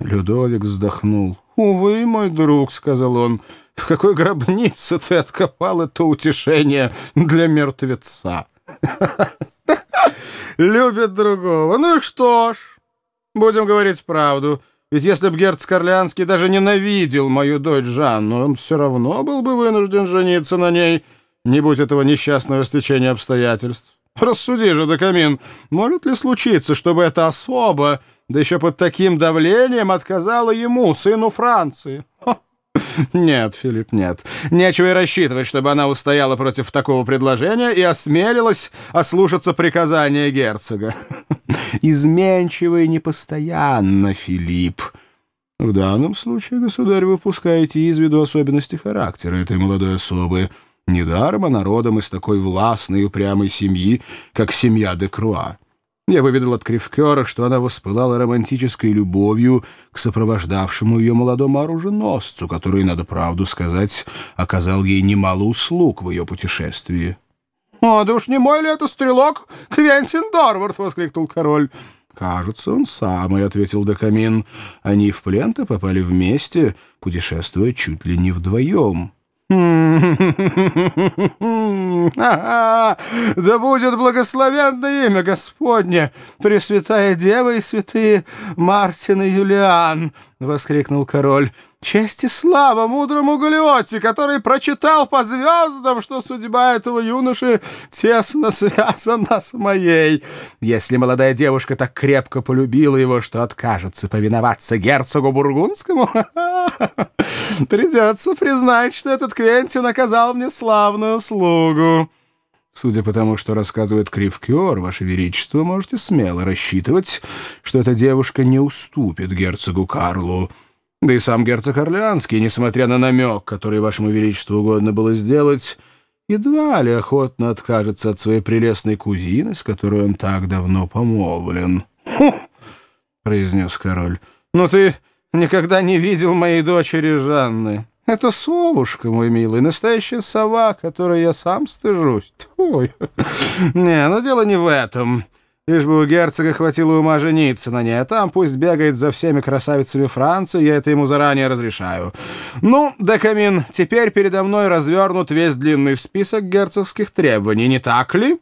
Людовик вздохнул. «Увы, мой друг», — сказал он, — «в какой гробнице ты откопал это утешение для мертвеца?» «Любит другого. Ну и что ж, будем говорить правду». Ведь если б герцог Орлеанский даже ненавидел мою дочь Жанну, он все равно был бы вынужден жениться на ней, не будь этого несчастного стечения обстоятельств. Рассуди же, Докамин, может ли случиться, чтобы эта особа, да еще под таким давлением, отказала ему, сыну Франции? Нет, Филипп, нет. Нечего и рассчитывать, чтобы она устояла против такого предложения и осмелилась ослушаться приказания герцога. изменчиво и непостоянно, Филипп. В данном случае, государь, вы пускаете из виду особенности характера этой молодой особы. Недаром она родом из такой властной и упрямой семьи, как семья де Круа. Я выведал от Кривкера, что она воспылала романтической любовью к сопровождавшему ее молодому оруженосцу, который, надо правду сказать, оказал ей немало услуг в ее путешествии. «О, да уж не мой ли это стрелок Квентин Дорвард!» — воскликнул король. «Кажется, он самый», — ответил Декамин. «Они в плен-то попали вместе, путешествуя чуть ли не вдвоем». Да будет благословенное имя Господне, Пресвятая Дева и святые Мартин и Юлиан!» — воскликнул король. «Честь и слава мудрому Галиоте, который прочитал по звездам, что судьба этого юноши тесно связана с моей. Если молодая девушка так крепко полюбила его, что откажется повиноваться герцогу Бургундскому, придется признать, что этот Квентин оказал мне славную услугу». Судя по тому, что рассказывает Кривкер, Ваше Величество, можете смело рассчитывать, что эта девушка не уступит герцогу Карлу. Да и сам герцог Орлеанский, несмотря на намек, который Вашему Величеству угодно было сделать, едва ли охотно откажется от своей прелестной кузины, с которой он так давно помолвлен. Произнес король. «Но ты никогда не видел моей дочери Жанны». Это совушка, мой милый, настоящая сова, которой я сам стыжусь. Ой, не, но дело не в этом. Лишь бы у герцога хватило ума жениться на ней, а там пусть бегает за всеми красавицами Франции, я это ему заранее разрешаю. Ну, Декамин, теперь передо мной развернут весь длинный список герцогских требований, не так ли?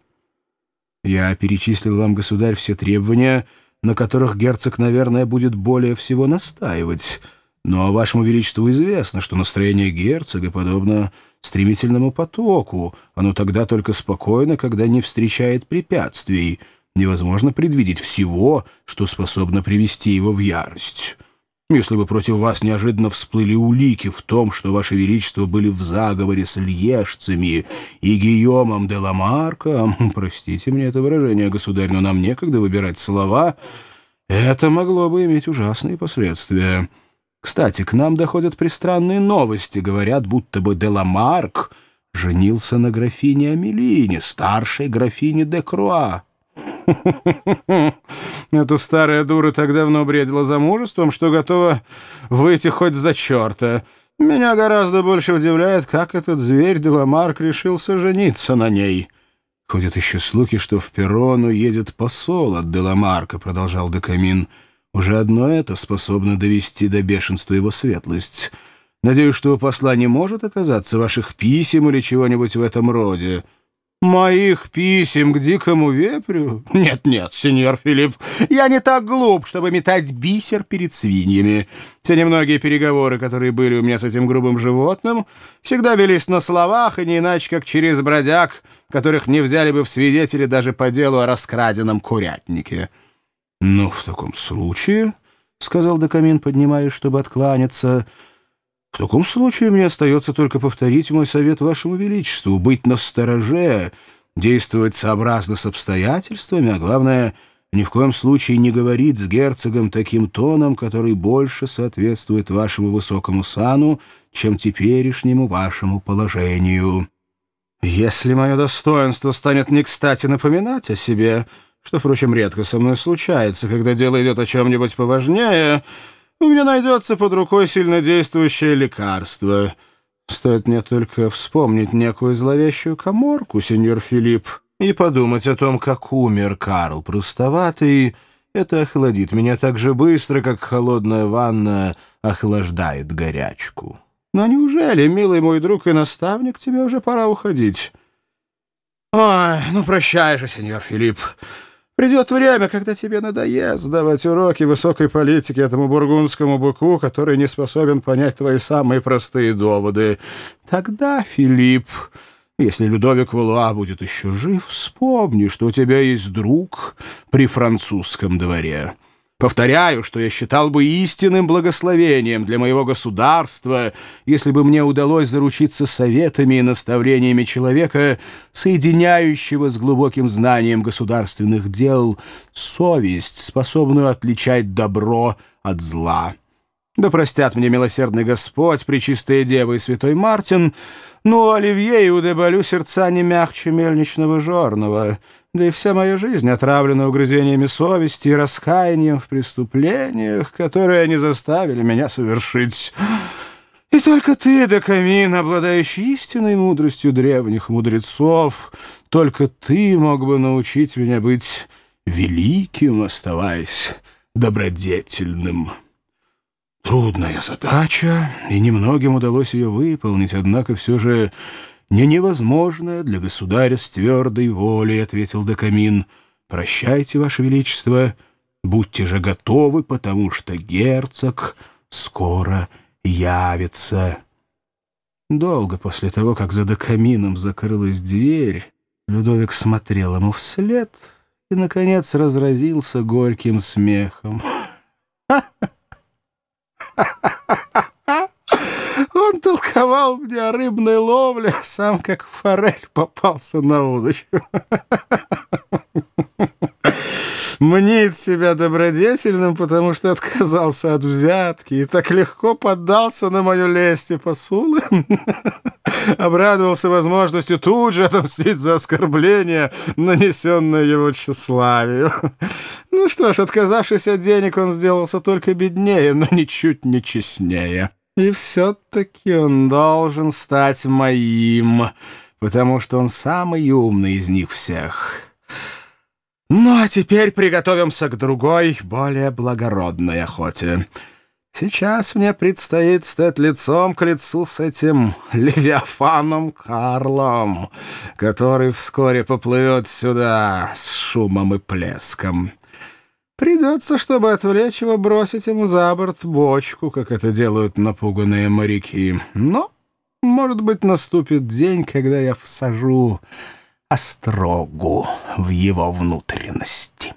Я перечислил вам, государь, все требования, на которых герцог, наверное, будет более всего настаивать». Но вашему величеству известно, что настроение герцога подобно стремительному потоку. Оно тогда только спокойно, когда не встречает препятствий. Невозможно предвидеть всего, что способно привести его в ярость. Если бы против вас неожиданно всплыли улики в том, что ваше величество были в заговоре с льежцами и Гийомом де Ламарко, простите мне это выражение, государь, но нам некогда выбирать слова, это могло бы иметь ужасные последствия». Кстати, к нам доходят пристранные новости. Говорят, будто бы Деламарк женился на графине Амелине, старшей графине де Круа. Эта старая дура так давно бредила замужеством, что готова выйти хоть за черта. Меня гораздо больше удивляет, как этот зверь Деламарк решился жениться на ней. Ходят еще слухи, что в Перрону едет посол от Деламарка, продолжал Декамин. Уже одно это способно довести до бешенства его светлость. Надеюсь, что у посла не может оказаться ваших писем или чего-нибудь в этом роде. «Моих писем к дикому вепрю? Нет-нет, сеньор Филипп, я не так глуп, чтобы метать бисер перед свиньями. Те немногие переговоры, которые были у меня с этим грубым животным, всегда велись на словах, и не иначе, как через бродяг, которых не взяли бы в свидетели даже по делу о раскраденном курятнике». «Ну, в таком случае...» — сказал Докамин, поднимаясь, чтобы откланяться. «В таком случае мне остается только повторить мой совет вашему величеству — быть настороже, действовать сообразно с обстоятельствами, а главное, ни в коем случае не говорить с герцогом таким тоном, который больше соответствует вашему высокому сану, чем теперешнему вашему положению. Если мое достоинство станет не кстати напоминать о себе...» что, впрочем, редко со мной случается, когда дело идет о чем-нибудь поважнее, у меня найдется под рукой сильнодействующее лекарство. Стоит мне только вспомнить некую зловещую коморку, сеньор Филипп, и подумать о том, как умер Карл Простоватый, Это охладит меня так же быстро, как холодная ванна охлаждает горячку. Но неужели, милый мой друг и наставник, тебе уже пора уходить? Ой, ну прощай же, сеньор Филипп. Придет время, когда тебе надоест давать уроки высокой политики этому бургундскому быку, который не способен понять твои самые простые доводы. Тогда, Филипп, если Людовик Валуа будет еще жив, вспомни, что у тебя есть друг при французском дворе». Повторяю, что я считал бы истинным благословением для моего государства, если бы мне удалось заручиться советами и наставлениями человека, соединяющего с глубоким знанием государственных дел совесть, способную отличать добро от зла. Да простят мне милосердный Господь, Пречистая Дева и Святой Мартин, но Оливье и Удебалю сердца не мягче мельничного жорного» да и вся моя жизнь отравлена угрызениями совести и раскаянием в преступлениях, которые они заставили меня совершить. И только ты, Докамин, обладающий истинной мудростью древних мудрецов, только ты мог бы научить меня быть великим, оставаясь добродетельным. Трудная задача, и немногим удалось ее выполнить, однако все же «Не невозможное для государя с твердой волей», — ответил Декамин. «Прощайте, Ваше Величество, будьте же готовы, потому что герцог скоро явится». Долго после того, как за Декамином закрылась дверь, Людовик смотрел ему вслед и, наконец, разразился горьким смехом. «Ха-ха-ха!» Он толковал мне о рыбной ловле, а сам как форель попался на удочку. Мнит себя добродетельным, потому что отказался от взятки и так легко поддался на мою лесть и посулы. Обрадовался возможностью тут же отомстить за оскорбление, нанесенное его тщеславию. Ну что ж, отказавшись от денег, он сделался только беднее, но ничуть не честнее. И все-таки он должен стать моим, потому что он самый умный из них всех. Ну, а теперь приготовимся к другой, более благородной охоте. Сейчас мне предстоит стать лицом к лицу с этим Левиафаном Карлом, который вскоре поплывет сюда с шумом и плеском. Придется, чтобы отвлечь его, бросить ему за борт бочку, как это делают напуганные моряки. Но, может быть, наступит день, когда я всажу острогу в его внутренности».